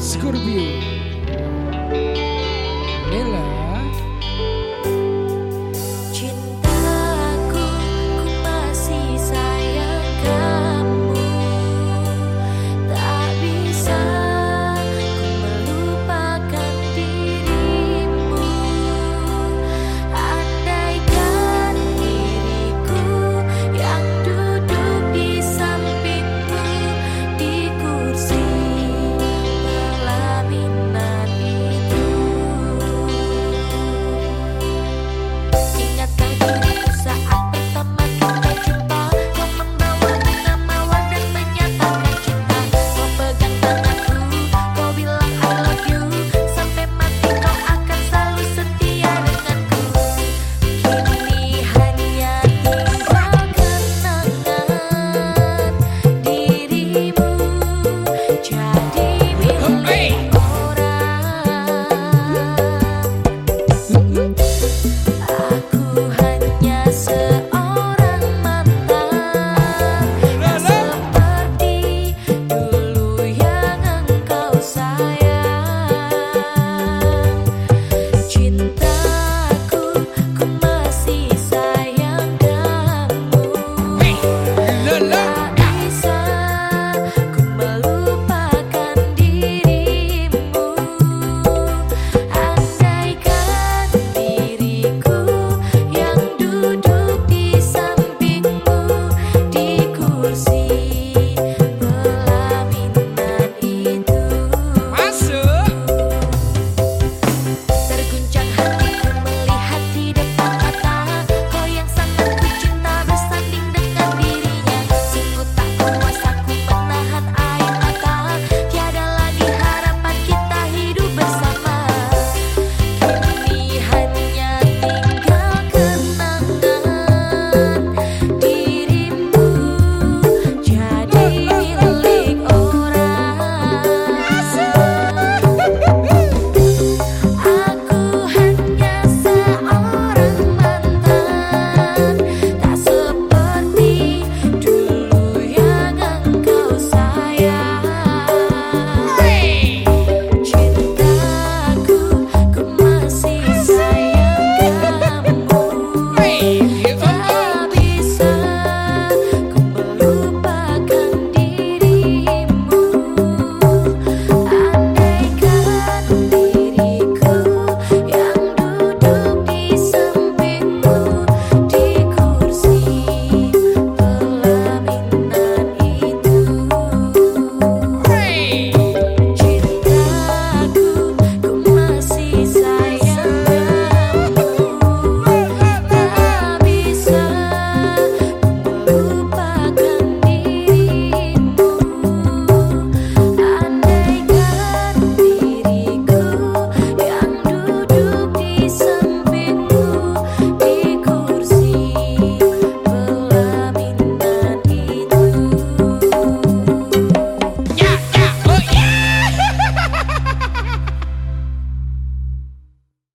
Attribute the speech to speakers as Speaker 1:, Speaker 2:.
Speaker 1: Scorpio.